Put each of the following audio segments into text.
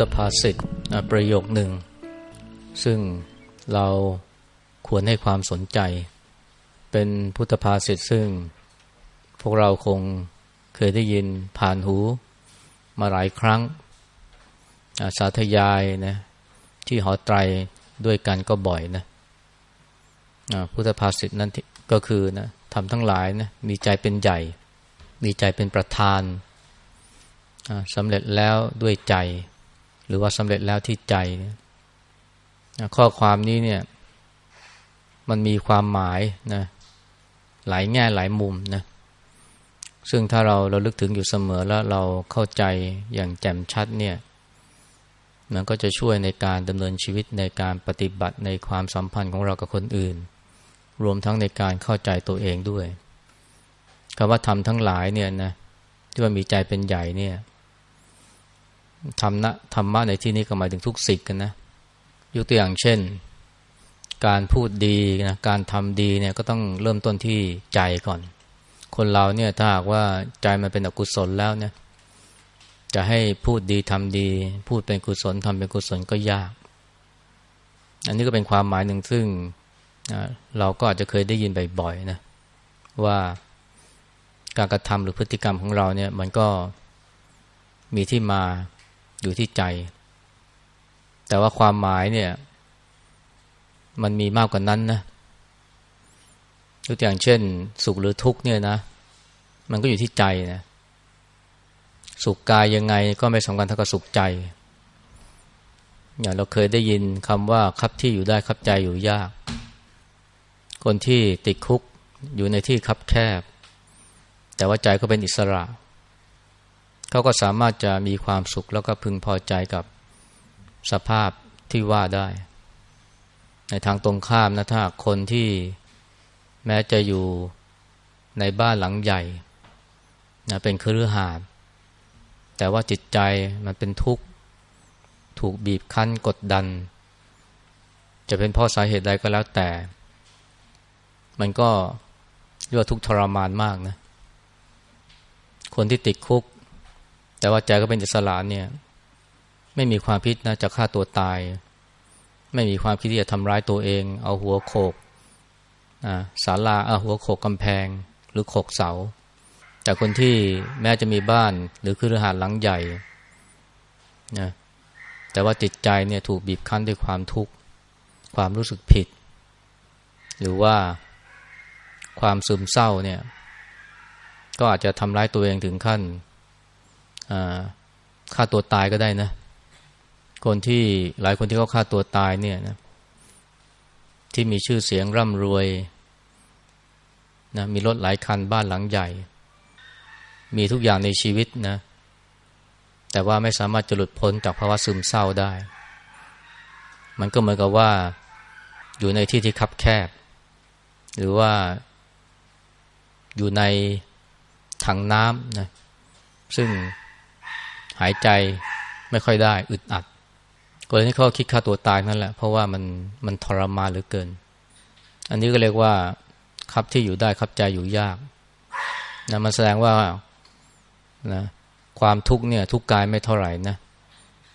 พุทธภาษิตประโยคหนึ่ง ซึ่งเราควรให้ความสนใจ เป็นพุทธภาษิตซึ่ง พวกเราคงเคยได้ยินผ่านหูมาหลายครั้ง สาธยายนะที่หอไตรด้วยกันก็บ่อยนะพุทธภาษิตนั้นก็คือนะทำทั้งหลายนะมีใจเป็นใหญ่ มีใจเป็นประธานสำเร็จแล้วด้วยใจ หรือว่าสำเร็จแล้วที่ใจ ข้อความนี้เนี่ยมันมีความหมายนะหลายแง่หลายมุมนะซึ่งถ้าเราเราลึกถึงอยู่เสมอแล้วเราเข้าใจอย่างแจ่มชัดเนี่ยมันก็จะช่วยในการดำเนินชีวิตในการปฏิบัติในความสัมพันธ์ของเรากับคนอื่น รวมทั้งในการเข้าใจตัวเองด้วยคำว่าทำทั้งหลายเนี่ยนะที่ว่ามีใจเป็นใหญ่เนี่ย ธรรมะธรรมะในที่นี้ก็หมายถึงทุกสิ่งกันนะยกตัวอย่างเช่น การพูดดีนะการทำดีเนี่ยก็ต้องเริ่มต้นที่ใจก่อน คนเราเนี่ยถ้าหากว่าใจมันเป็นอกุศลแล้วเนี่ยจะให้พูดดีทำดี พูดเป็นกุศลทำเป็นกุศลก็ยาก อันนี้ก็เป็นความหมายหนึ่งซึ่งเราก็อาจจะเคยได้ยินบ่อยๆนะว่าการกระทำหรือพฤติกรรมของเราเนี่ยมันก็มีที่มา อยู่ที่ใจ แต่ว่าความหมายเนี่ย มันมีมากกว่านั้นนะยกตัวอย่างเช่น สุขหรือทุกข์เนี่ยนะ มันก็อยู่ที่ใจนะสุขกายยังไงก็ไม่สำคัญเท่ากับสุขใจ อย่างเราเคยได้ยินคำว่าคับที่อยู่ได้คับใจอยู่ยาก คนที่ติดคุกอยู่ในที่คับแคบ แต่ว่าใจก็เป็นอิสระเขาก็สามารถจะมีความสุขแล้วก็พึงพอใจกับสภาพที่ว่าได้ ในทางตรงข้ามนะถ้าคนที่แม้จะอยู่ในบ้านหลังใหญ่นะเป็นครือหาดแต่ว่าจิตใจมันเป็นทุกข์ ถูกบีบคั้นกดดัน จะเป็นเพราะสาเหตุใดก็แล้วแต่ มันก็เรียกว่าทุกข์ทรมานมากนะ คนที่ติดคุก แต่ว่าใจก็เป็นอิสระเนี่ย ไม่มีความคิดนะจะฆ่าตัวตาย ไม่มีความคิดที่จะทำร้ายตัวเอง เอาหัวโขกศาลาเอาหัวโขกกำแพง หรือโขกเสา แต่คนที่แม้จะมีบ้านหรือคือรหาดหลังใหญ่นะแต่ว่าจิตใจเนี่ยถูกบีบคั้นด้วยความทุกข์ความรู้สึกผิด หรือว่าความซึมเศร้าเนี่ย ก็อาจจะทำร้ายตัวเองถึงขั้น ฆ่าตัวตายก็ได้นะ คนที่หลายคนที่เขาฆ่าตัวตายเนี่ยนะที่มีชื่อเสียงร่ำรวยนะมีรถหลายคันบ้านหลังใหญ่ มีทุกอย่างในชีวิตนะ แต่ว่าไม่สามารถจะหลุดพ้นจากภาวะซึมเศร้าได้ มันก็เหมือนกับว่าอยู่ในที่ที่คับแคบ หรือว่าอยู่ในถังน้ำนะซึ่ง หายใจไม่ค่อยได้ อึดอัดคนที่เขาคิดฆ่าตัวตายนั่นแหละ เพราะว่ามันมันทรมานเหลือเกิน อันนี้ก็เรียกว่าครับที่อยู่ได้ครับใจอยู่ยากนะมันแสดงว่านะความทุกข์เนี่ย ทุกกายไม่เท่าไหร่นะ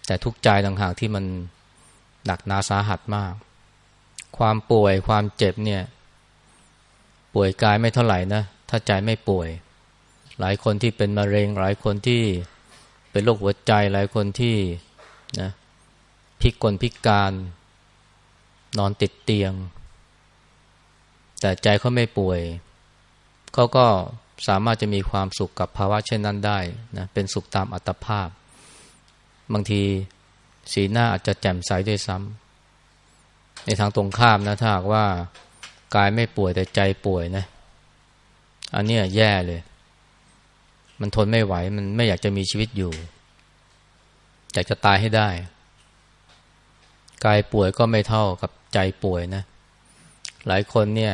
แต่ทุกใจต่างหากที่มันหนักหนาสาหัสมาก ความป่วยความเจ็บเนี่ย ป่วยกายไม่เท่าไหร่นะถ้าใจไม่ป่วย หลายคนที่เป็นมะเร็ง หลายคนที่ เป็นโรคหัวใจหลายคนที่นะพิกลพิการนอนติดเตียง แต่ใจเขาไม่ป่วย เขาก็สามารถจะมีความสุขกับภาวะเช่นนั้นได้นะเป็นสุขตามอัตภาพ บางทีสีหน้าอาจจะแจ่มใสด้วยซ้ำในทางตรงข้ามนะถ้าหากว่ากายไม่ป่วยแต่ใจป่วยนะ อันนี้แย่เลย มันทนไม่ไหว มันไม่อยากจะมีชีวิตอยู่ อยากจะตายให้ได้ กายป่วยก็ไม่เท่ากับใจป่วยนะ หลายคนเนี่ย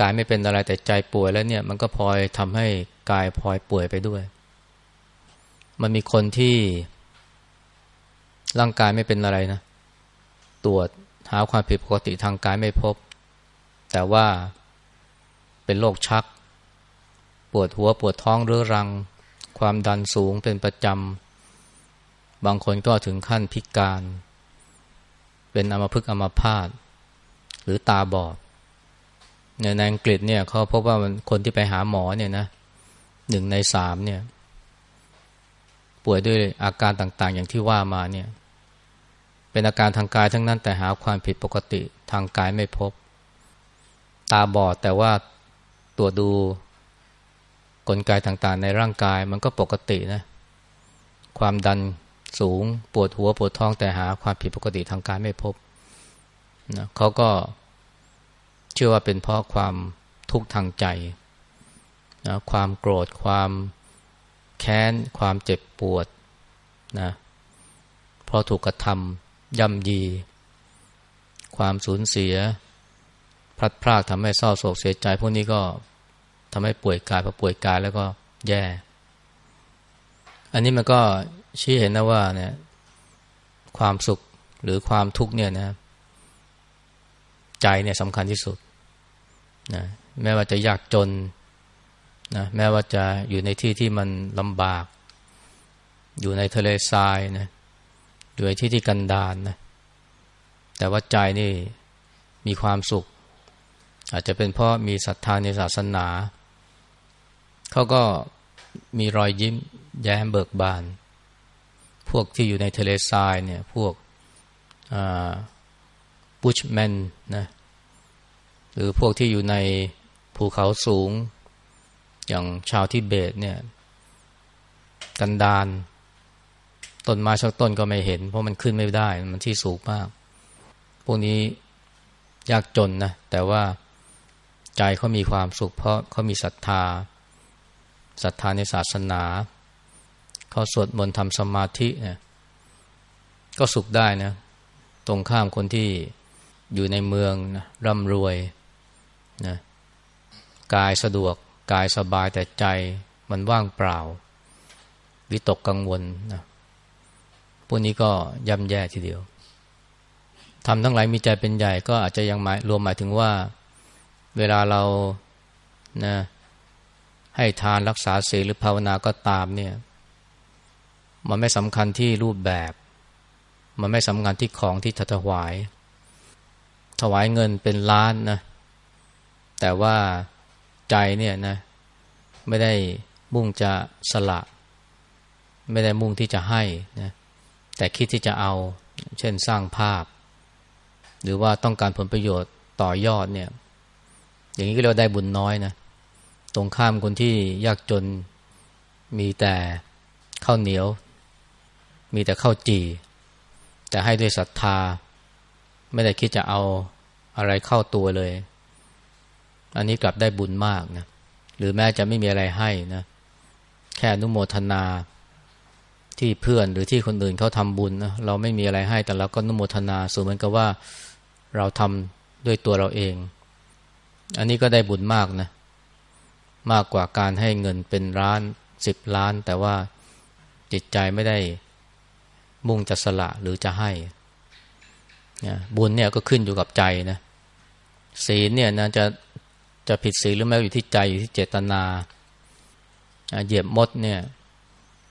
กายไม่เป็นอะไรแต่ใจป่วยแล้วเนี่ย มันก็พลอยทำให้กายพลอยป่วยไปด้วย มันมีคนที่ ร่างกายไม่เป็นอะไรนะ ตรวจหาความผิดปกติทางกายไม่พบ แต่ว่าเป็นโรคชัก ปวดหัวปวดท้องเรื้อรัง ความดันสูงเป็นประจำ บางคนก็ถึงขั้นพิการ เป็นอัมพฤกษ์อัมพาตหรือตาบอดในอังกฤษเนี่ยเขาพบว่าคนที่ไปหาหมอเนี่ยนะหนึ่งในสามเนี่ย ป่วยด้วยอาการต่างๆ อย่างที่ว่ามาเนี่ย เป็นอาการทางกายทั้งนั้นแต่หาความผิดปกติทางกายไม่พบ ตาบอดแต่ว่าตัวดู กลไกต่างๆ ในร่างกายมันก็ปกตินะ ความดันสูงปวดหัวปวดท้องแต่หาความผิดปกติทางกายไม่พบนะเขาก็เชื่อว่าเป็นเพราะความทุกข์ทางใจนะความโกรธความแค้น ความเจ็บปวดนะเพราะถูกกระทำย่ำยี ความสูญเสีย พลัดพรากทำให้เศร้าโศกเสียใจ พวกนี้ก็ ทำให้ป่วยกายพอป่วยกายแล้วก็แย่ อันนี้มันก็ชี้เห็นนะว่าเนี่ยความสุขหรือความทุกข์เนี่ยนะ ใจเนี่ยสำคัญที่สุดนะแม้ว่าจะยากจนนะแม้ว่าจะอยู่ในที่ที่มันลำบาก อยู่ในทะเลทรายนะอยู่ในที่ที่กันดารนนะแต่ว่าใจนี่มีความสุข อาจจะเป็นเพราะมีศรัทธาในศาสนา เขาก็มีรอยยิ้ม แย้มเบิกบาน พวกที่อยู่ในทะเลทรายเนี่ยพวกบุชแมนนะหรือพวกที่อยู่ในภูเขาสูง อย่างชาวทิเบตเนี่ยกันดานต้นไม้ชักต้นก็ไม่เห็น เพราะมันขึ้นไม่ได้ มันที่สูงมาก พวกนี้ยากจนนะ แต่ว่าใจเขามีความสุขเพราะเขามีศรัทธา ศรัทธาในศาสนา เขาสวดมนต์ทำสมาธิเนี่ยก็สุขได้นะ ตรงข้ามคนที่อยู่ในเมืองนะร่ำรวยนะกายสะดวก กายสบายแต่ใจมันว่างเปล่า วิตกกังวลนะพวกนี้ก็ย่ำแย่ทีเดียวทำทั้งหลายมีใจเป็นใหญ่ก็อาจจะยังหมายรวมหมายถึงว่า เวลาเรานะ ให้ทานรักษาศีลหรือภาวนาก็ตามเนี่ย มันไม่สำคัญที่รูปแบบ มันไม่สำคัญที่ของที่ถวาย ถวายเงินเป็นล้านนะ แต่ว่าใจเนี่ยนะ ไม่ได้มุ่งจะสละ ไม่ได้มุ่งที่จะให้นะแต่คิดที่จะเอา เช่นสร้างภาพ หรือว่าต้องการผลประโยชน์ต่อยอดเนี่ย อย่างนี้ก็เรียกได้บุญน้อยนะ ตรงข้ามคนที่ยากจนมีแต่ข้าวเหนียว มีแต่ข้าวจี่ แต่ให้ด้วยศรัทธา ไม่ได้คิดจะเอาอะไรเข้าตัวเลย อันนี้กลับได้บุญมากนะหรือแม้จะไม่มีอะไรให้นะแค่นุโมทนาที่เพื่อนหรือที่คนอื่นเขาทำบุญนะเราไม่มีอะไรให้แต่เราก็นุโมทนาส่วนเหมือนกับว่าเราทำด้วยตัวเราเอง อันนี้ก็ได้บุญมากนะ มากกว่าการให้เงินเป็นล้านสิบล้าน แต่ว่าจิตใจไม่ได้มุ่งจะสละหรือจะให้บุญเนี่ยก็ขึ้นอยู่กับใจนะศีลเนี่ยนะจะจะผิดศีลหรือไม่อยู่ที่ใจอยู่ที่เจตนาเหยียบมดเนี่ย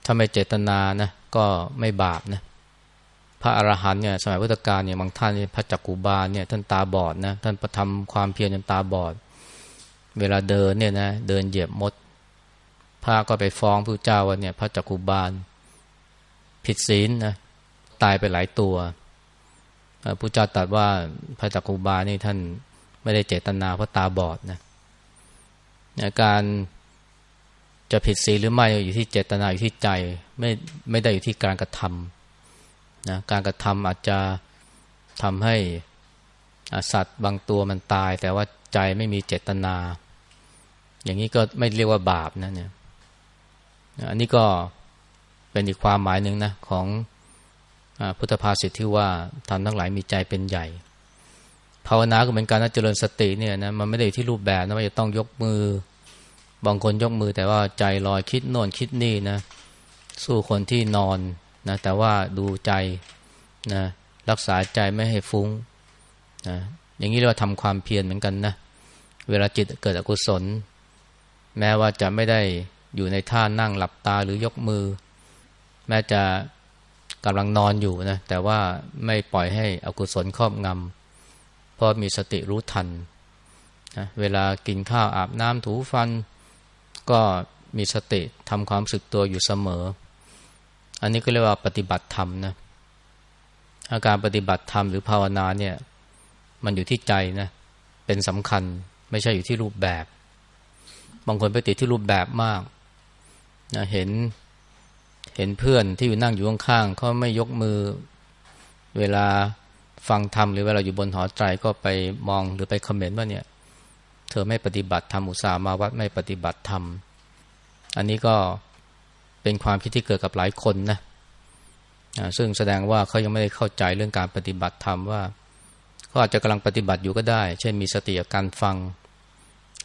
ถ้าไม่เจตนานะก็ไม่บาปนะพระอรหันต์เนี่ยสมัยพุทธกาลเนี่ยบางท่านพระจักกุบาลเนี่ยท่านตาบอดนะท่านประทำความเพียรจนตาบอด เวลาเดินเนี่ยนะเดินเหยียบมดพระก็ไปฟ้องพระเจ้าว่าเนี่ย พระจักกุบาล ผิดศีลนะตายไปหลายตัวพระเจ้าตรัสว่าพระจักกุบาลนี่ท่านไม่ได้เจตนาเพราะตาบอดนะการจะผิดศีลหรือไม่อยู่ที่เจตนาอยู่ที่ใจ ไม่ไม่ได้อยู่ที่การกระทำนะการกระทำอาจจะทำให้สัตว์บางตัวมันตาย แต่ว่าใจไม่มีเจตนา อย่างนี้ก็ไม่เรียกว่าบาปนะเนี่ยอันนี้ก็เป็นอีกความหมายหนึ่งนะของอพุทธภาษิตที่ว่าทำทั้งหลายมีใจเป็นใหญ่ ภาวนาก็เหมือนการนะเจริญสติเนี่ยนะมันไม่ได้ที่รูปแบบนะว่าจะต้องยกมือบางคนยกมือแต่ว่าใจลอยคิดโน่นคิดนี่นะสู้คนที่นอนนะแต่ว่าดูใจนะรักษาใจไม่ให้ฟุ้งนะอย่างนี้เรียกว่าทำความเพียรเหมือนกันนะเวลาจิตเกิดอกุศล แม้ว่าจะไม่ได้อยู่ในท่านั่งหลับตาหรือยกมือ แม้จะกำลังนอนอยู่นะแต่ว่าไม่ปล่อยให้อกุศลครอบงำเพราะมีสติรู้ทันนะเวลากินข้าวอาบน้ำถูฟัน ก็มีสติทำความสึกตัวอยู่เสมอ อันนี้ก็เรียกว่าปฏิบัติธรรมนะอาการปฏิบัติธรรมหรือภาวนาเนี่ยมันอยู่ที่ใจนะเป็นสำคัญไม่ใช่อยู่ที่รูปแบบ บางคนไปติดที่รูปแบบมากนะเห็นเห็นเพื่อนที่อยู่นั่งอยู่ข้างๆเขาไม่ยกมือ เวลาฟังธรรมหรือเวลาอยู่บนหอไตรก็ไปมองหรือไปคอมเมนต์ว่าเนี่ย เธอไม่ปฏิบัติธรรมอุตส่าห์มาวัดไม่ปฏิบัติธรรมอันนี้ก็เป็นความคิดที่เกิดกับหลายคนนะซึ่งแสดงว่าเขายังไม่ได้เข้าใจเรื่องการปฏิบัติธรรมว่าเขาอาจจะกำลังปฏิบัติอยู่ก็ได้ เช่นมีสติการฟัง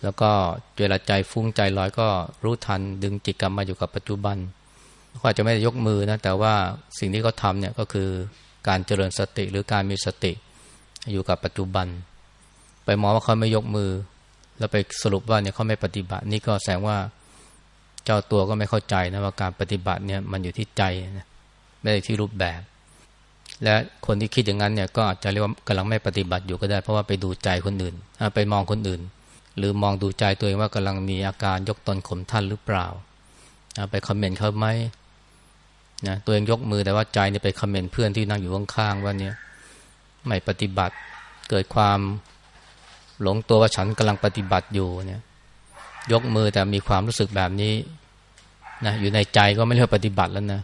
แล้วก็เวลาใจฟุ้งใจลอยก็รู้ทันดึงจิตกลับมาอยู่กับปัจจุบันเขาอาจจะไม่ได้ยกมือนะแต่ว่าสิ่งที่เขาทำเนี่ยก็คือการเจริญสติหรือการมีสติอยู่กับปัจจุบัน ไปมองว่าเขาไม่ยกมือ แล้วไปสรุปว่าเนี่ยเขาไม่ปฏิบัติ นี่ก็แสดงว่าเจ้าตัวก็ไม่เข้าใจนะว่าการปฏิบัติเนี่ยมันอยู่ที่ใจนะไม่ได้ที่รูปแบบ และคนที่คิดอย่างนั้นเนี่ยก็อาจจะเรียกว่ากำลังไม่ปฏิบัติอยู่ก็ได้ เพราะว่าไปดูใจคนอื่นไปมองคนอื่น หรือมองดูใจตัวเองว่ากำลังมีอาการยกตนข่มท่านหรือเปล่า ไปคอมเมนต์เขาไหมนะตัวเองยกมือแต่ว่าใจเนี่ยไปคอมเมนต์เพื่อนที่นั่งอยู่ข้างๆว่าเนี่ยไม่ปฏิบัติเกิดความหลงตัวว่าฉันกำลังปฏิบัติอยู่เนี่ยยกมือแต่มีความรู้สึกแบบนี้นะอยู่ในใจก็ไม่เรียกปฏิบัติแล้วนะ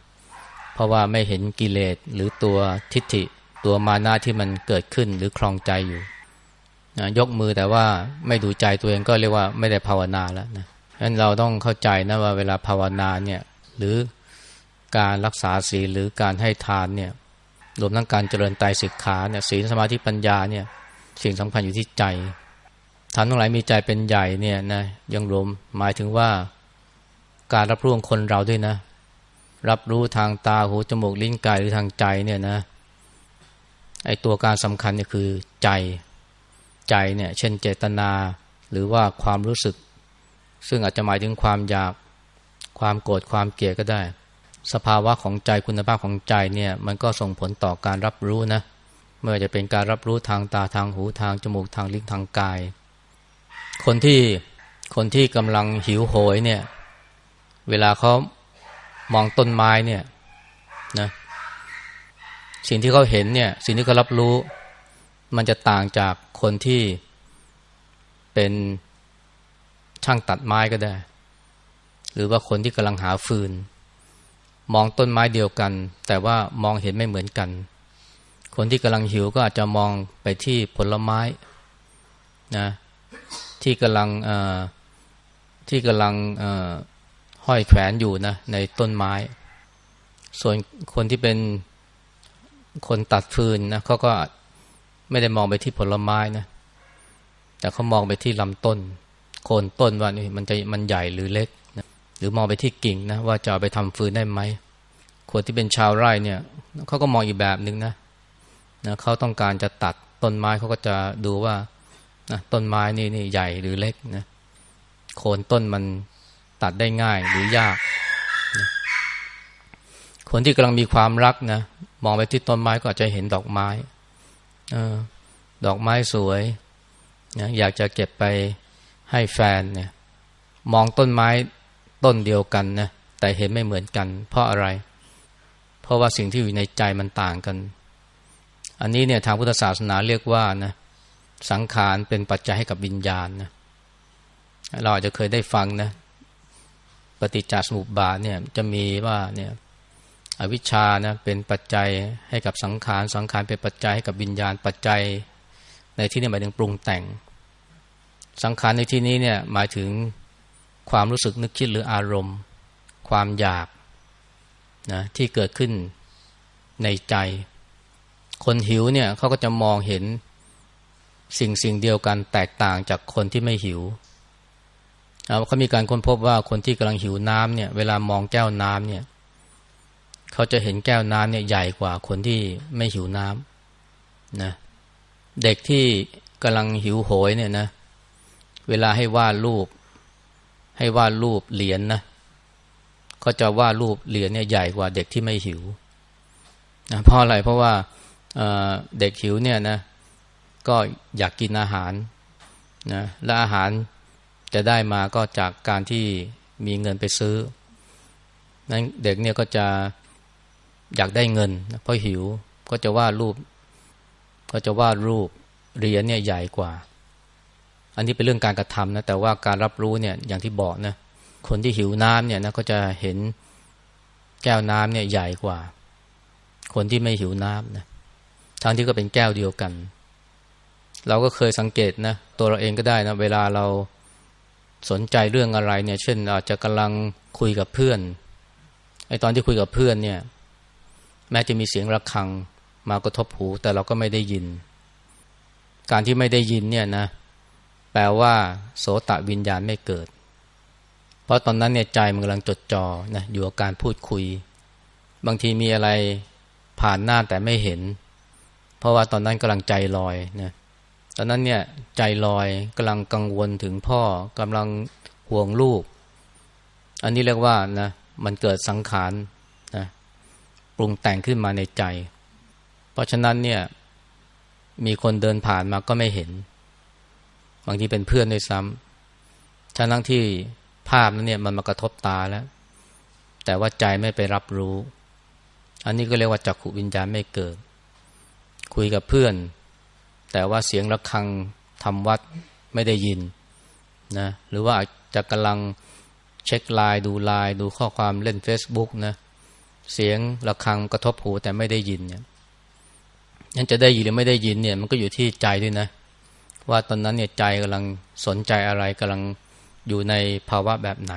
เพราะว่าไม่เห็นกิเลสหรือตัวทิฏฐิ ตัวมานาที่มันเกิดขึ้นหรือคลองใจอยู่ ยกมือแต่ว่าไม่ดูใจตัวเองก็เรียกว่าไม่ได้ภาวนาแล้วนะฉะนั้นเราต้องเข้าใจนะว่าเวลาภาวนาเนี่ยหรือการรักษาศีลหรือการให้ทานเนี่ยรวมทั้งการเจริญไตรสิกขาเนี่ยศีลสมาธิปัญญาเนี่ยสิ่งสำคัญอยู่ที่ใจทานทั้งหลายมีใจเป็นใหญ่เนี่ยนะยังรวมหมายถึงว่าการรับรู้ของคนเราด้วยนะ รับรู้ทางตาหูจมูกลิ้นกายหรือทางใจเนี่ยนะไอตัวการสำคัญเนี่ยคือใจ ใจเนี่ยเช่นเจตนาหรือว่าความรู้สึก ซึ่งอาจจะหมายถึงความอยากความโกรธความเกลียดก็ได้ สภาวะของใจคุณภาพของใจเนี่ยมันก็ส่งผลต่อการรับรู้นะไม่ว่าจะเป็นการรับรู้ทางตาทางหูทางจมูกทางลิ้นทางกาย คนที่คนที่กำลังหิวโหยเนี่ยเวลาเขามองต้นไม้เนี่ยนะสิ่งที่เขาเห็นเนี่ยสิ่งที่เขารับรู้ มันจะต่างจาก คนที่เป็นช่างตัดไม้ก็ได้ หรือว่าคนที่กำลังหาฟืน มองต้นไม้เดียวกัน แต่ว่ามองเห็นไม่เหมือนกัน คนที่กำลังหิวก็อาจจะมองไปที่ผลไม้นะที่กำลังที่กำลังห้อยแขวนอยู่นะในต้นไม้ ส่วนคนที่เป็นคนตัดฟืนนะเขาก็ ไม่ได้มองไปที่ผลไม้นะ แต่เขามองไปที่ลำต้น โคนต้นว่านี่มันจะมันใหญ่หรือเล็กหรือมองไปที่กิ่งนะ ว่าจะเอาไปทำฟืนได้ไหมคนที่เป็นชาวไร่เนี่ยเขาก็มองอีกแบบหนึ่งนะนะเขาต้องการจะตัดต้นไม้เขาก็จะดูว่านะต้นไม้นี่นี่ใหญ่หรือเล็กนะโคนต้นมันตัดได้ง่ายหรือยากนะคนที่กำลังมีความรักนะมองไปที่ต้นไม้ก็อาจจะเห็นดอกไม้ ดอกไม้สวยนะอยากจะเก็บไปให้แฟนเนี่ยมองต้นไม้ต้นเดียวกันนะแต่เห็นไม่เหมือนกัน เพราะอะไร เพราะว่าสิ่งที่อยู่ในใจมันต่างกัน อันนี้เนี่ยทางพุทธศาสนาเรียกว่านะสังขารเป็นปัจจัยให้กับวิญญาณนะเราอาจจะเคยได้ฟังนะปฏิจจสมุปบาทเนี่ยจะมีว่าเนี่ย อวิชชานะเป็นปัจจัยให้กับสังขาร สังขารเป็นปัจจัยให้กับวิญญาณ ปัจจัย ในที่นี้หมายถึงปรุงแต่ง สังขารในที่นี้เนี่ยหมายถึงความรู้สึกนึกคิดหรืออารมณ์ ความอยากนะที่เกิดขึ้นในใจ คนหิวเนี่ยเขาก็จะมองเห็นสิ่งสิ่งเดียวกันแตกต่างจากคนที่ไม่หิวเขามีการค้นพบว่าคนที่กำลังหิวน้ำเนี่ย เวลามองแก้วน้ำเนี่ย เขาจะเห็นแก้วน้ำเนี่ยใหญ่กว่าคนที่ไม่หิวน้ำนะเด็กที่กำลังหิวโหยเนี่ยนะ เวลาให้วาดรูป ให้วาดรูปเหรียญนนะก็จะวาดรูปเหรียญเนี่ยใหญ่กว่าเด็กที่ไม่หิวนะเพราะอะไรเพราะว่าเด็กหิวเนี่ยนะ ก็อยากกินอาหารนะและอาหารจะได้มาก็จากการที่มีเงินไปซื้อนั้นเด็กเนี่ยก็จะ อยากได้เงินเพราะหิวก็จะวาดรูป ก็จะวาดรูปเหรียนเนี่ยใหญ่กว่า อันนี้เป็นเรื่องการกระทำนะแต่ว่าการรับรู้เนี่ยอย่างที่บอกนะคนที่หิวน้ำเนี่ยนะก็จะเห็นแก้วน้ำเนี่ยใหญ่กว่า คนที่ไม่หิวน้ำนะทั้งที่ก็เป็นแก้วเดียวกัน เราก็เคยสังเกตนะตัวเราเองก็ได้นะเวลาเราสนใจเรื่องอะไรเนี่ย เช่น อาจจะกำลังคุยกับเพื่อนไอตอนที่คุยกับเพื่อนเนี่ย แม้จะมีเสียงระฆังมากระทบหู แต่เราก็ไม่ได้ยิน การที่ไม่ได้ยินเนี่ยนะ แปลว่า โสตะวิญญาณไม่เกิด เพราะตอนนั้นเนี่ยใจมันกำลังจดจ่อนะอยู่กับการพูดคุย บางทีมีอะไรผ่านหน้าแต่ไม่เห็น เพราะว่าตอนนั้นกำลังใจลอยนะตอนนั้นเนี่ยใจลอยกำลังกังวลถึงพ่อกำลังห่วงลูก อันนี้เรียกว่านะมันเกิดสังขาร ปรุงแต่งขึ้นมาในใจ เพราะฉะนั้นเนี่ยมีคนเดินผ่านมาก็ไม่เห็น บางทีเป็นเพื่อนด้วยซ้ำทั้งที่ภาพนั้นเนี่ยมันมากระทบตาแล้ว แต่ว่าใจไม่ไปรับรู้ อันนี้ก็เรียกว่าจักขุวิญญาณไม่เกิด คุยกับเพื่อน แต่ว่าเสียงระฆังทำวัดไม่ได้ยินนะหรือว่าจะกำลังเช็คไลน์ดูไลน์ดูข้อความเล่น Facebook นะ เสียงระฆังกระทบหูแต่ไม่ได้ยินเนี่ยยังจะได้ยินหรือไม่ได้ยินเนี่ย มันก็อยู่ที่ใจด้วยนะ ว่าตอนนั้นเนี่ยใจกำลังสนใจอะไรกำลังอยู่ในภาวะแบบไหน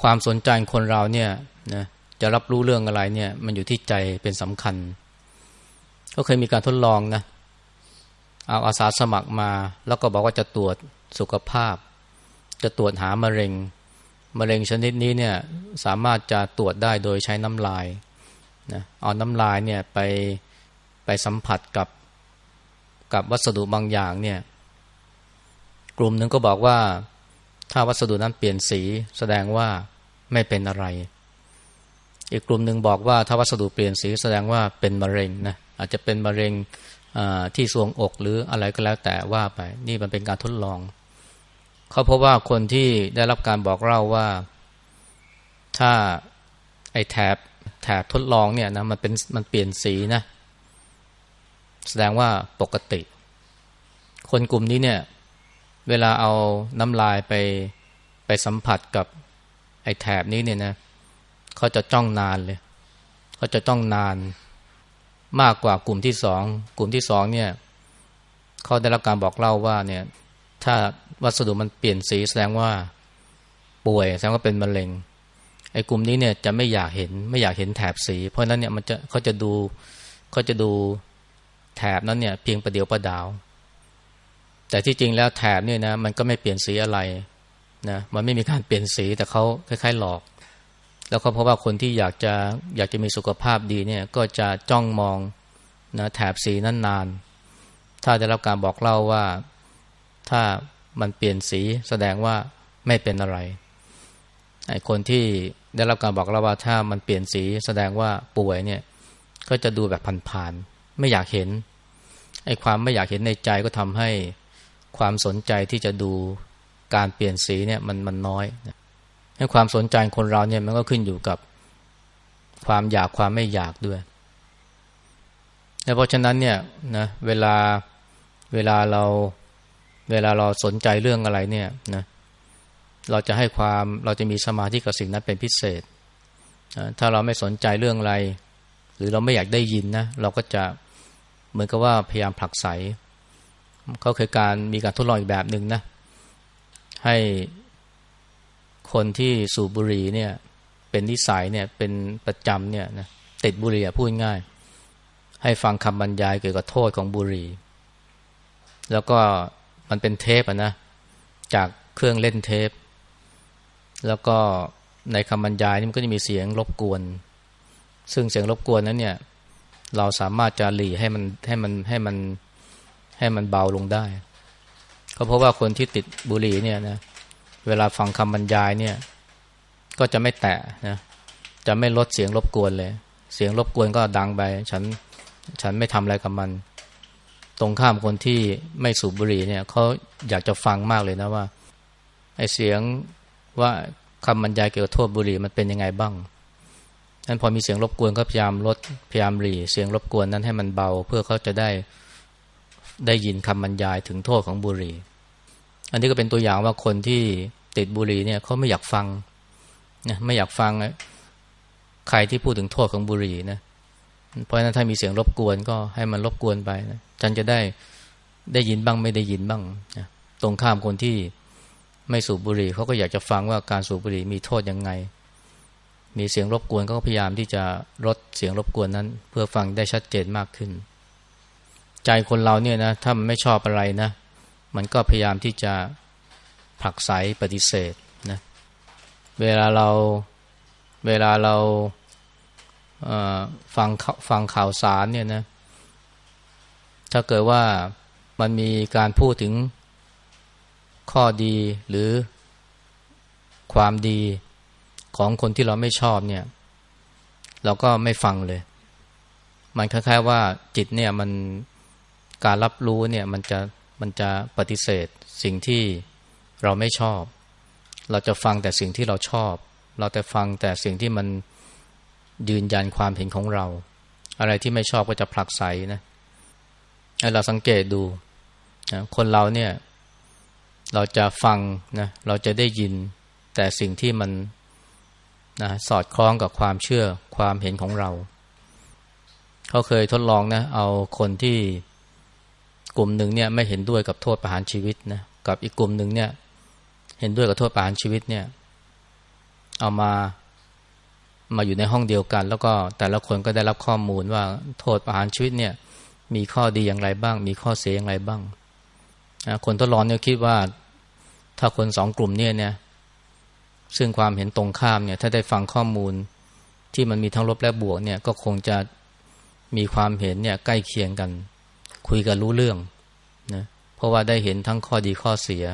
ความสนใจคนเราเนี่ยนะจะรับรู้เรื่องอะไรเนี่ย มันอยู่ที่ใจเป็นสำคัญ ก็เคยมีการทดลองนะเอาอาสาสมัครมา แล้วก็บอกว่าจะตรวจสุขภาพ จะตรวจหามะเร็ง มะเร็งชนิดนี้เนี่ยสามารถจะตรวจได้โดยใช้น้ำลายนะเอาน้ำลายเนี่ยไปไปสัมผัสกับกับวัสดุบางอย่างเนี่ยกลุ่มหนึ่งก็บอกว่าถ้าวัสดุนั้นเปลี่ยนสีแสดงว่าไม่เป็นอะไร อีกกลุ่มหนึ่งบอกว่าถ้าวัสดุเปลี่ยนสีแสดงว่าเป็นมะเร็งนะอาจจะเป็นมะเร็งที่ทรวงอกหรืออะไรก็แล้วแต่ว่าไป นี่มันเป็นการทดลอง เขาพบว่าคนที่ได้รับการบอกเล่าว่า ถ้าไอ้แถบแถบทดลองเนี่ยนะมันเป็นมันเปลี่ยนสีนะ แสดงว่าปกติ คนกลุ่มนี้เนี่ย เวลาเอาน้ำลายไปไปสัมผัสกับไอ้แถบนี้เนี่ยนะเขาจะจ้องนานเลยเขาจะจ้องนานมากกว่ากลุ่มที่สอง กลุ่มที่สองเนี่ยเขาได้รับการบอกเล่าว่าเนี่ย ถ้าวัสดุมันเปลี่ยนสีแสดงว่าป่วยแสดงว่าเป็นมะเร็งไอ้กลุ่มนี้เนี่ยจะไม่อยากเห็นไม่อยากเห็นแถบสี เพราะนั้นเนี่ยมันจะเขาจะดูเขาจะดูแถบนั้นเนี่ยเพียงประเดียวประดาว แต่ที่จริงแล้วแถบเนี่ยนะมันก็ไม่เปลี่ยนสีอะไรนะมันไม่มีการเปลี่ยนสีแต่เขาคล้ายๆหลอก แล้วเขาเพราะว่าคนที่อยากจะอยากจะมีสุขภาพดีเนี่ยก็จะจ้องมองนะแถบสีนั้นนาน ถ้าได้รับการบอกเล่าว่า ถ้ามันเปลี่ยนสีแสดงว่าไม่เป็นอะไรไอ้คนที่ได้รับการบอกเราว่าถ้ามันเปลี่ยนสีแสดงว่าป่วยเนี่ย ก็จะดูแบบผ่านๆไม่อยากเห็นไอ้ความไม่อยากเห็นในใจก็ทำให้ความสนใจที่จะดูการเปลี่ยนสีเนี่ยมันมันน้อยให้ความสนใจคนเราเนี่ยมันก็ขึ้นอยู่กับความอยากความไม่อยากด้วยและเพราะฉะนั้นเนี่ยนะเวลาเวลาเรา เวลาเราสนใจเรื่องอะไรเนี่ยนะเราจะให้ความเราจะมีสมาธิกับสิ่งนั้นเป็นพิเศษถ้าเราไม่สนใจเรื่องอะไร หรือเราไม่อยากได้ยินนะเราก็จะเหมือนกับว่าพยายามผลักไสเขาเคยการมีการทดลองอีกแบบหนึ่งนะ ให้คนที่สูบบุหรี่เนี่ย เป็นนิสัยเนี่ยเป็นประจำเนี่ยนะติดบุหรี่พูดง่าย ให้ฟังคำบรรยายเกี่ยวกับโทษของบุหรี่ แล้วก็ มันเป็นเทปอะนะ จากเครื่องเล่นเทป แล้วก็ในคำบรรยายนี่มันก็จะมีเสียงรบกวน ซึ่งเสียงรบกวนนั้นเนี่ย เราสามารถจะหลีให้มันให้มันให้มันให้มันเบาลงได้ ก็เพราะว่าคนที่ติดบุหรี่เนี่ยนะ เวลาฟังคำบรรยายเนี่ย ก็จะไม่แตะนะ จะไม่ลดเสียงรบกวนเลย เสียงรบกวนก็ดังไป ฉัน ฉันไม่ทำอะไรกับมัน ตรงข้ามคนที่ไม่สูบบุหรี่เนี่ยเขาอยากจะฟังมากเลยนะว่าไอ้เสียงว่าคำบรรยายเกี่ยวกับโทษบุหรี่มันเป็นยังไงบ้างนั้นพอมีเสียงรบกวนก็พยายามลดพยายามหลีเสียงรบกวนนั้นให้มันเบา เพื่อเขาจะได้ได้ยินคำบรรยายถึงโทษของบุหรี่ อันนี้ก็เป็นตัวอย่างว่าคนที่ติดบุหรี่เนี่ยเขาไม่อยากฟังนะไม่อยากฟังใครที่พูดถึงโทษของบุหรี่นะ เพราะฉะนั้นถ้ามีเสียงรบกวนก็ให้มันรบกวนไปนะจันจะได้ได้ยินบ้างไม่ได้ยินบ้างนะตรงข้ามคนที่ไม่สูบบุหรี่เขาก็อยากจะฟังว่าการสูบบุหรี่มีโทษยังไง มีเสียงรบกวนก็พยายามที่จะลดเสียงรบกวนนั้น เพื่อฟังได้ชัดเจนมากขึ้น ใจคนเราเนี่ยนะถ้ามันไม่ชอบอะไรนะ มันก็พยายามที่จะผลักไสปฏิเสธนะเวลาเราเวลาเรา ฟังฟังข่าวสารเนี่ยนะ ถ้าเกิดว่ามันมีการพูดถึงข้อดีหรือความดีของคนที่เราไม่ชอบเนี่ย เราก็ไม่ฟังเลย มันคล้ายๆว่าจิตเนี่ยมันการรับรู้เนี่ยมันจะมันจะปฏิเสธสิ่งที่เราไม่ชอบ เราจะฟังแต่สิ่งที่เราชอบ เราแต่ฟังแต่สิ่งที่มัน ยืนยันความเห็นของเรา อะไรที่ไม่ชอบก็จะผลักไสนะเราสังเกตดูคนเราเนี่ย เราจะฟังนะเราจะได้ยิน แต่สิ่งที่มันนะสอดคล้องกับความเชื่อความเห็นของเรา เขาเคยทดลองนะ เอาคนที่กลุ่มหนึ่งเนี่ยไม่เห็นด้วยกับโทษประหารชีวิตนะกับอีกกลุ่มหนึ่งเนี่ย เห็นด้วยกับโทษประหารชีวิตเนี่ย เอามา มาอยู่ในห้องเดียวกัน แล้วก็แต่ละคนก็ได้รับข้อมูลว่าโทษประหารชีวิตเนี่ย มีข้อดีอย่างไรบ้าง มีข้อเสียอย่างไรบ้างคนทดลองเนี่ยคิดว่า ถ้าคนสองกลุ่มเนี่ยเนี่ย ซึ่งความเห็นตรงข้ามเนี่ย ถ้าได้ฟังข้อมูลที่มันมีทั้งลบและบวกเนี่ย ก็คงจะมีความเห็นเนี่ยใกล้เคียงกัน คุยกันรู้เรื่องนะเพราะว่าได้เห็นทั้งข้อดีข้อเสีย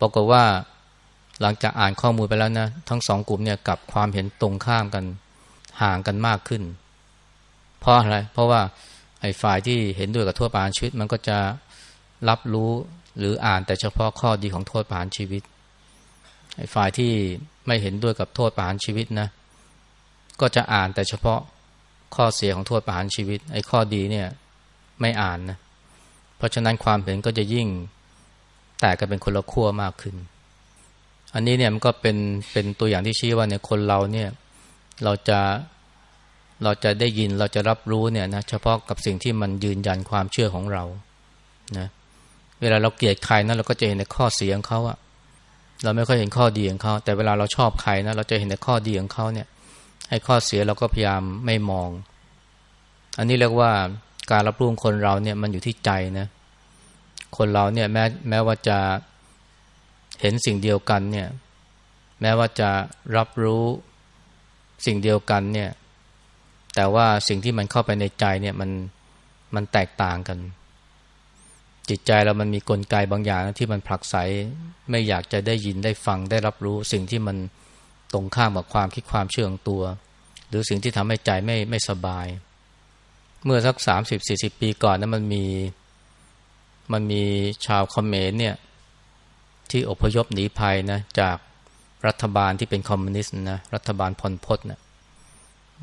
ปรากฏว่า หลังจากอ่านข้อมูลไปแล้วนะ ทั้งสองกลุ่มเนี่ยกับความเห็นตรงข้ามกันห่างกันมากขึ้น เพราะอะไร เพราะว่าไอ้ฝ่ายที่เห็นด้วยกับโทั่วไปชีวิต มันก็จะรับรู้หรืออ่านแต่เฉพาะข้อดีของโทษประหารชีวิตไอ้ฝ่ายที่ไม่เห็นด้วยกับโทษประหารชีวิตนะ ก็จะอ่านแต่เฉพาะข้อเสียของโทษประหารชีวิต ไอ้ข้อดีเนี่ยไม่อ่านนะ เพราะฉะนั้นความเห็นก็จะยิ่งแตกกันเป็นคนละขั้วมากขึ้น อันนี้เนี่ยมันก็เป็นเป็นตัวอย่างที่ชี้ว่าเนี่ยคนเราเนี่ยเราจะเราจะได้ยินเราจะรับรู้เนี่ยนะเฉพาะกับสิ่งที่มันยืนยันความเชื่อของเรานะเวลาเราเกลียดใครนะเราก็จะเห็นในข้อเสียของเขาอะเราไม่ค่อยเห็นข้อดีของเขาแต่เวลาเราชอบใครนะเราจะเห็นในข้อดีของเขาเนี่ยให้ข้อเสียเราก็พยายามไม่มอง อันนี้เรียกว่าการรับรู้คนเราเนี่ยมันอยู่ที่ใจนะคนเราเนี่ยแม้แม้ว่าจะ เห็นสิ่งเดียวกันเนี่ย แม้ว่าจะรับรู้สิ่งเดียวกันเนี่ย แต่ว่าสิ่งที่มันเข้าไปในใจเนี่ยมันมันแตกต่างกัน จิตใจเรามันมีกลไกบางอย่างที่มันผลักไสไม่อยากจะได้ยินได้ฟังได้รับรู้ สิ่งที่มันตรงข้ามกับความคิดความเชื่อของตัว หรือสิ่งที่ทำให้ใจไม่ไม่สบาย เมื่อสักสามสิบสี่สิบปีก่อนนะั้นมันมีมันมีชาวคอมเมนเนี่ย ที่อพยพหนีภัยนะจากรัฐบาลที่เป็นคอมมิวนิสต์นะรัฐบาลพลพตนะ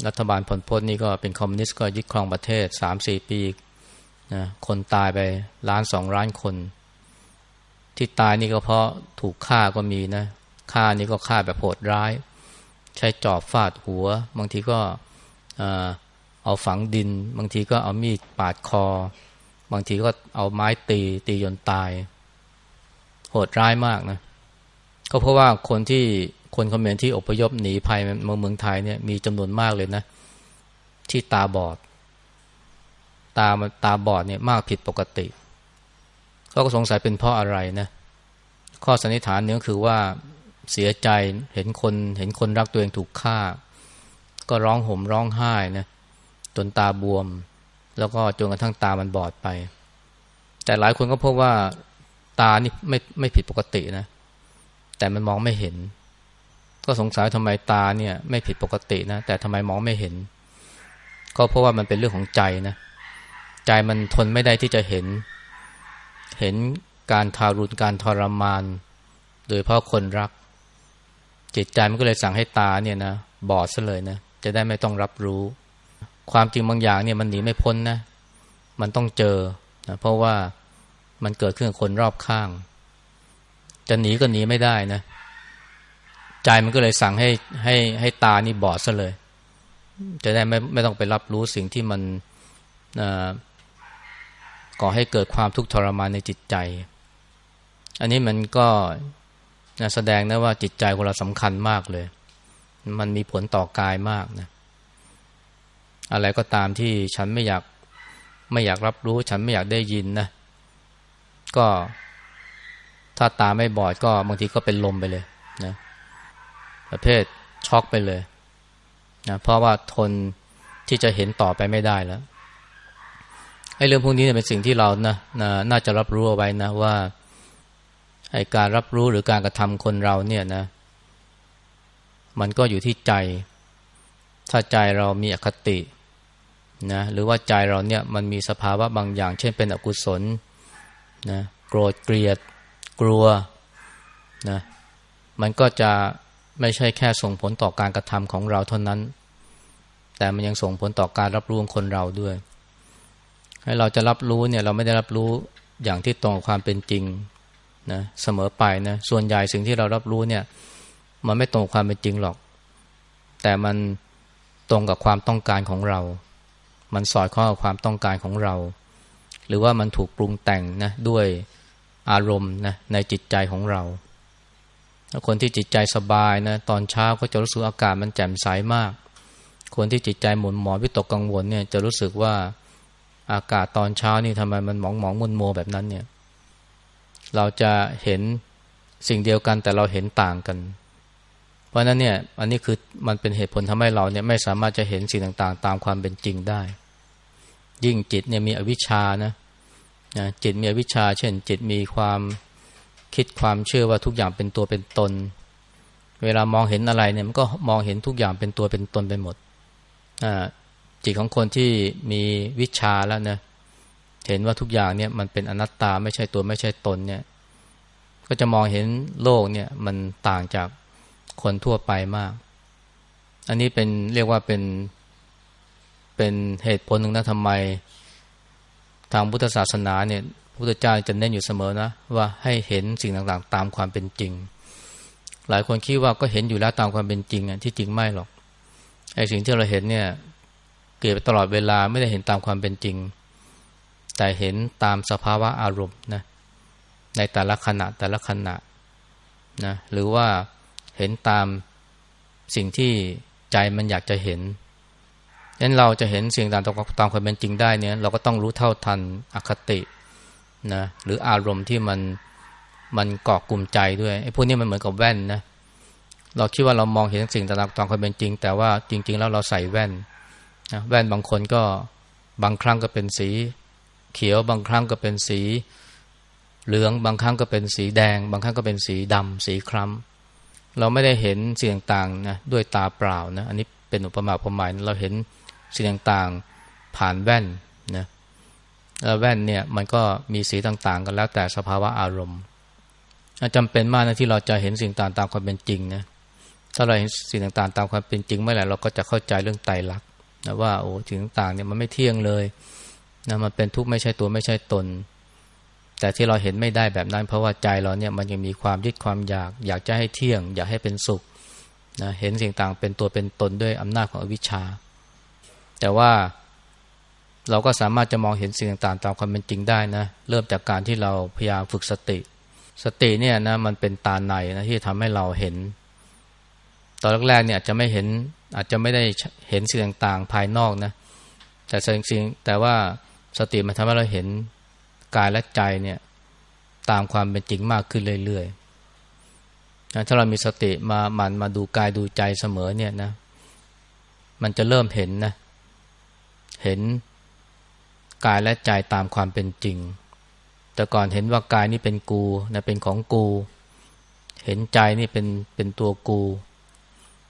รัฐบาลพลพตนี่ก็เป็นคอมมิวนิสต์ก็ยึดครองประเทศสามสี่ปีนะคนตายไปล้านสองล้านคน ที่ตายนี่ก็เพราะถูกฆ่าก็มีนะฆ่านี่ก็ฆ่าแบบโหดร้าย ใช้จอบฟาดหัว บางทีก็เอาฝังดิน บางทีก็เอามีดปาดคอ บางทีก็เอาไม้ตีตีจนตาย โหดร้ายมากนะ ก็เพราะว่าคนที่คนคอมเมนที่อพยพหนีภัยมาเมืองไทยเนี่ยมีจำนวนมากเลยนะ ที่ตาบอด ตาตาบอดเนี่ยมากผิดปกติ ก็สงสัยเป็นเพราะอะไรนะ ข้อสันนิษฐานเนื้อคือว่าเสียใจเห็นคนเห็นคนรักตัวเองถูกฆ่า ก็ร้องห่มร้องไห้นะจนตาบวม แล้วก็จนกระทั่งตามันบอดไป แต่หลายคนก็พบว่า ตานี่ไม่ไม่ผิดปกตินะ แต่มันมองไม่เห็น ก็สงสัยทำไมตาเนี่ย ไม่ผิดปกตินะ แต่ทำไมมองไม่เห็น ก็เพราะว่ามันเป็นเรื่องของใจนะ ใจมันทนไม่ได้ที่จะเห็น เห็นการทารุณการทรมาน โดยเพราะคนรัก จิตใจมันก็เลยสั่งให้ตาเนี่ยนะบอดซะเลยนะ จะได้ไม่ต้องรับรู้ ความจริงบางอย่างเนี่ยมันหนีไม่พ้นนะ มันต้องเจอนะเพราะว่า มันเกิดขึ้นกับคนรอบข้าง จะหนีก็หนีไม่ได้นะ ใจมันก็เลยสั่งให้ให้ให้ตานี่บอดซะเลย จะได้ไม่ไม่ต้องไปรับรู้สิ่งที่มันก่อให้เกิดความทุกข์ทรมานในจิตใจ อันนี้มันก็แสดงนะว่าจิตใจของเราสำคัญมากเลย มันมีผลต่อกายมากนะ อะไรก็ตามที่ฉันไม่อยากไม่อยากรับรู้ ฉันไม่อยากได้ยินนะ ก็ถ้าตาไม่บอดก็บางทีก็เป็นลมไปเลยนะประเภทช็อกไปเลยนะเพราะว่าทนที่จะเห็นต่อไปไม่ได้แล้วไอ้เรื่องพวกนี้เนี่ยเป็นสิ่งที่เรานะนะน่าจะรับรู้เอาไว้นะว่าไอ้การรับรู้หรือการกระทำคนเราเนี่ยนะ มันก็อยู่ที่ใจ ถ้าใจเรามีอคตินะหรือว่าใจเราเนี่ยมันมีสภาวะบางอย่าง เช่นเป็นอกุศล นะโกรธเกลียด กลัวนะมันก็จะไม่ใช่แค่ส่งผลต่อการกระทำของเราเท่านั้น แต่มันยังส่งผลต่อการรับรู้ของคนเราด้วย ให้เราจะรับรู้เนี่ยเราไม่ได้รับรู้อย่างที่ตรงกับความเป็นจริงนะเสมอไปนะส่วนใหญ่สิ่งที่เรารับรู้เนี่ยมันไม่ตรงความเป็นจริงหรอก แต่มันตรงกับความต้องการของเรา มันสอดคล้องกับความต้องการของเรา หรือว่ามันถูกปรุงแต่งนะด้วยอารมณ์นะในจิตใจของเรา คนที่จิตใจสบายนะตอนเช้าก็จะรู้สึกอากาศมันแจ่มใสมาก คนที่จิตใจหมุนหมอนวิตกกังวลเนี่ยจะรู้สึกว่าอากาศตอนเช้านี่ทำไมมันหมองหมองมุนโมแบบนั้นเนี่ย เราจะเห็นสิ่งเดียวกันแต่เราเห็นต่างกัน เพราะนั้นเนี่ยอันนี้คือมันเป็นเหตุผลทำให้เราเนี่ยไม่สามารถจะเห็นสิ่งต่างๆ ตามความเป็นจริงได้ ยิ่งจิตเนี่ยมีอวิชชานะ นะจิตมีอวิชชา เช่น จิตมีความคิดความเชื่อว่าทุกอย่างเป็นตัวเป็นตน เวลามองเห็นอะไรเนี่ยมันก็มองเห็นทุกอย่างเป็นตัวเป็นตนไปหมดจิตของคนที่มีวิชาแล้วนะเห็นว่าทุกอย่างเนี่ยมันเป็นอนัตตาไม่ใช่ตัวไม่ใช่ตนเนี่ย ก็จะมองเห็นโลกเนี่ยมันต่างจากคนทั่วไปมาก อันนี้เป็นเรียกว่าเป็นเป็นเหตุผลหนึ่งนะทำไม ทางพุทธศาสนาเนี่ยพุทธเจ้าจะเน้นอยู่เสมอนะ ว่าให้เห็นสิ่งต่างๆ ตามความเป็นจริง หลายคนคิดว่าก็เห็นอยู่แล้วตามความเป็นจริงอะที่จริงไม่หรอกไอ้สิ่งที่เราเห็นเนี่ย เกิดตลอดเวลาไม่ได้เห็นตามความเป็นจริง แต่เห็นตามสภาวะอารมณ์นะในแต่ละขณะแต่ละขณะนะหรือว่าเห็นตามสิ่งที่ใจมันอยากจะเห็น นั้นเราจะเห็นสิ่งต่างตามความเป็นจริงได้เนี่ย เราก็ต้องรู้เท่าทันอคตินะหรืออารมณ์ที่มันมันเกาะกลุ่มใจด้วยไอ้พวกนี้มันเหมือนกับแว่นนะเราคิดว่าเรามองเห็นสิ่งต่างๆตามความเป็นจริง แต่ว่าจริง ๆ แล้วเราใส่แว่นนะแว่นบางคนก็บางครั้งก็เป็นสี เขียวบางครั้งก็เป็นสีเหลืองบางครั้งก็เป็นสีแดง บางครั้งก็เป็นสีดำสีคล้ำเราไม่ได้เห็นสิ่งต่างๆนะด้วยตาเปล่านะอันนี้เป็นอุปมาอุปไมยเราเห็น สิ่งต่างๆผ่านแว่นนะแล้วแว่นเนี่ยมันก็มีสีต่างๆ กันแล้วแต่สภาวะอารมณ์จำเป็นมากนะที่เราจะเห็นสิ่งต่างตามความเป็นจริงนะถ้าเราเห็นสิ่งต่างๆ ตามความเป็นจริงเมื่อไหร่เราก็จะเข้าใจเรื่องไตรลักษณ์นะว่าโอ้ถึงต่างๆเนี่ยมันไม่เที่ยงเลยนะมันเป็นทุกข์ไม่ใช่ตัวไม่ใช่ตน แต่ที่เราเห็นไม่ได้แบบนั้น เพราะว่าใจเราเนี่ยมันยังมีความยึดความอยาก อยากจะให้เที่ยง อยากให้เป็นสุขนะเห็นสิ่งต่างเป็นตัวเป็นตนด้วยอำนาจของอวิชชา แต่ว่าเราก็สามารถจะมองเห็นสิ่งต่างๆ ตามความเป็นจริงได้นะ เริ่มจากการที่เราพยายามฝึกสติ สติเนี่ยนะมันเป็นตาในนะที่ทำให้เราเห็น ตอนแรกๆเนี่ยจะไม่เห็นอาจจะไม่ได้เห็นสิ่งต่างๆ ภายนอกนะ แต่สิ่งแต่ว่าสติมันทำให้เราเห็นกายและใจเนี่ยตามความเป็นจริงมากขึ้นเรื่อยๆนะถ้าเรามีสติมาหมั่นมาดูกายดูใจเสมอเนี่ยนะ มันจะเริ่มเห็นนะ เห็นกายและใจตามความเป็นจริง แต่ก่อนเห็นว่ากายนี่เป็นกูนะเป็นของกู เห็นใจนี่เป็นเป็นตัวกู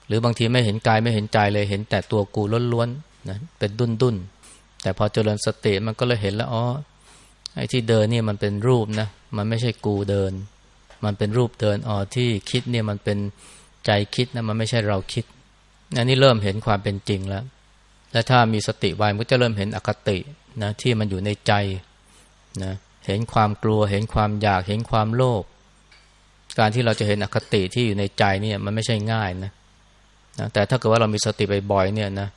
หรือบางทีไม่เห็นกายไม่เห็นใจเลยเห็นแต่ตัวกูล้วนๆนะเป็นดุนดุนแต่พอเจริญสติมันก็เลยเห็นแล้วอ๋อไอ้ที่เดินนี่มันเป็นรูปนะ มันไม่ใช่กูเดิน มันเป็นรูปเดินอ๋อที่คิดเนี่ยมันเป็นใจคิดนะมันไม่ใช่เราคิดอันนี้เริ่มเห็นความเป็นจริงแล้ว และถ้ามีสติไวมันก็จะเริ่มเห็นอคตินะที่มันอยู่ในใจนะเห็นความกลัว เห็นความอยากเห็นความโลภการที่เราจะเห็นอคติที่อยู่ในใจเนี่ยมันไม่ใช่ง่ายนะนะแต่ถ้าเกิดว่าเรามีสติบ่อยๆเนี่ยนะ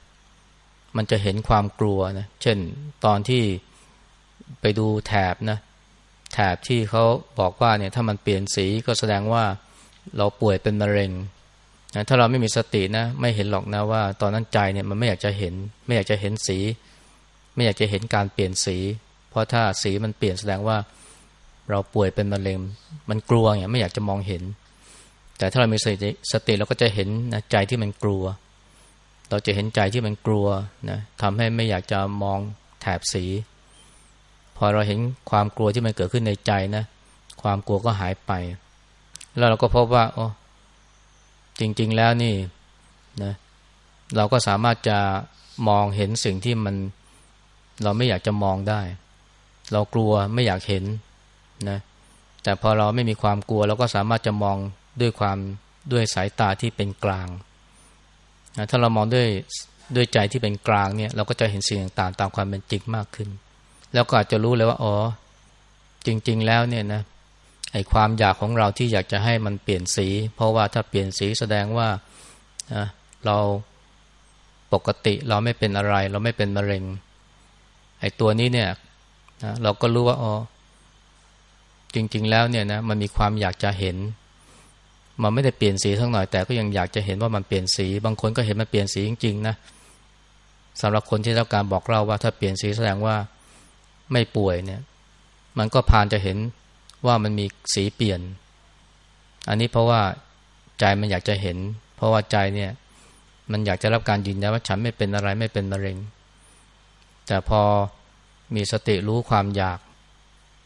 มันจะเห็นความกลัวนะเช่นตอนที่ไปดูแถบนะแถบที่เขาบอกว่าเนี่ยถ้ามันเปลี่ยนสีก็แสดงว่าเราป่วยเป็นมะเร็ง นะถ้าเราไม่มีสตินะ ไม่เห็นหรอกนะว่า ตอนนั้นใจเนี่ยมันไม่อยากจะเห็น ไม่อยากจะเห็นสี ไม่อยากจะเห็นการเปลี่ยนสี เพราะถ้าสีมันเปลี่ยนแสดงว่า เราป่วยเป็นมะเร็ง มันกลัวเนี่ยไม่อยากจะมองเห็น แต่ถ้าเรามีสติสติเราก็จะเห็นนะใจที่มันกลัว เราจะเห็นใจที่มันกลัวนะทำให้ไม่อยากจะมองแถบสี พอเราเห็นความกลัวที่มันเกิดขึ้นในใจนะ ความกลัวก็หายไป แล้วเราก็พบว่าอ๋อ จริง ๆ แล้วนี่นะเราก็สามารถจะมองเห็นสิ่งที่มันเราไม่อยากจะมองได้ เรากลัวไม่อยากเห็นนะแต่พอเราไม่มีความกลัว เราก็สามารถจะมองด้วยความด้วยสายตาที่เป็นกลางนะถ้าเรามองด้วยด้วยใจที่เป็นกลางเนี่ย เราก็จะเห็นสิ่งต่างๆตามความเป็นจริงมากขึ้น แล้วก็อาจจะรู้เลยว่าอ๋อจริง ๆ แล้วเนี่ยนะ ไอ้ความอยากของเราที่อยากจะให้มันเปลี่ยนสี เพราะว่าถ้าเปลี่ยนสีแสดงว่าเราปกติเราไม่เป็นอะไร เราไม่เป็นมะเร็ง ไอ้ตัวนี้เนี่ยเราก็รู้ว่าอ๋อจริง ๆ แล้วเนี่ยนะมันมีความอยากจะเห็น มันไม่ได้เปลี่ยนสีทั้งหน่อย แต่ก็ยังอยากจะเห็นว่ามันเปลี่ยนสี บางคนก็เห็นมันเปลี่ยนสีจริงๆนะสำหรับคนที่รับการบอกเราว่าถ้าเปลี่ยนสีแสดงว่าไม่ป่วยเนี่ย มันก็พานจะเห็น ว่ามันมีสีเปลี่ยน อันนี้เพราะว่าใจมันอยากจะเห็น เพราะว่าใจเนี่ย มันอยากจะรับการยืนยันว่าฉันไม่เป็นอะไรไม่เป็นมะเร็ง แต่พอมีสติรู้ความอยาก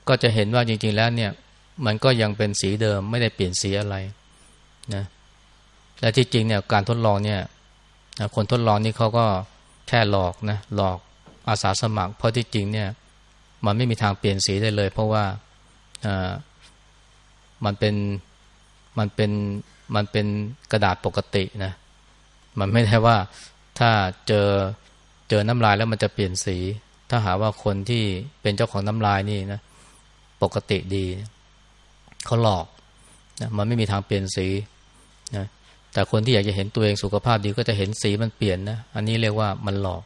ก็จะเห็นว่าจริง ๆ แล้วเนี่ย มันก็ยังเป็นสีเดิมไม่ได้เปลี่ยนสีอะไรนะและที่จริงเนี่ยการทดลองเนี่ยคนทดลองนี่เขาก็แค่หลอกนะหลอกอาสาสมัคร เพราะที่จริงเนี่ย มันไม่มีทางเปลี่ยนสีได้เลย เพราะว่า มันเป็นมันเป็นมันเป็นกระดาษปกตินะ มันไม่ได้ว่าถ้าเจอเจอน้ำลายแล้วมันจะเปลี่ยนสี ถ้าหาว่าคนที่เป็นเจ้าของน้ำลายนี่นะปกติดีเขาหลอกนะมันไม่มีทางเปลี่ยนสีนะแต่คนที่อยากจะเห็นตัวเองสุขภาพดีก็จะเห็นสีมันเปลี่ยนนะอันนี้เรียกว่ามันหลอก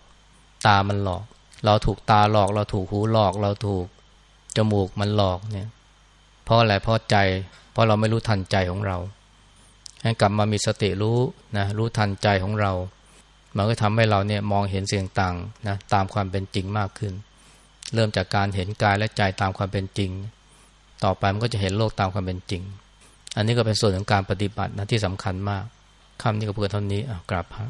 ตามันหลอก เราถูกตาหลอก เราถูกหูหลอก เราถูกจมูกมันหลอกเนี่ย เพราะอะไรเพราะใจ เพราะเราไม่รู้ทันใจของเรา ให้กลับมามีสติรู้นะรู้ทันใจของเรา มันก็ทำให้เราเนี่ยมองเห็นเสียงต่างนะตามความเป็นจริงมากขึ้น เริ่มจากการเห็นกายและใจตามความเป็นจริง ต่อไปมันก็จะเห็นโลกตามความเป็นจริง อันนี้ก็เป็นส่วนของการปฏิบัตินะที่สำคัญมากคำนี้ก็เพื่อเท่านี้กราบพระ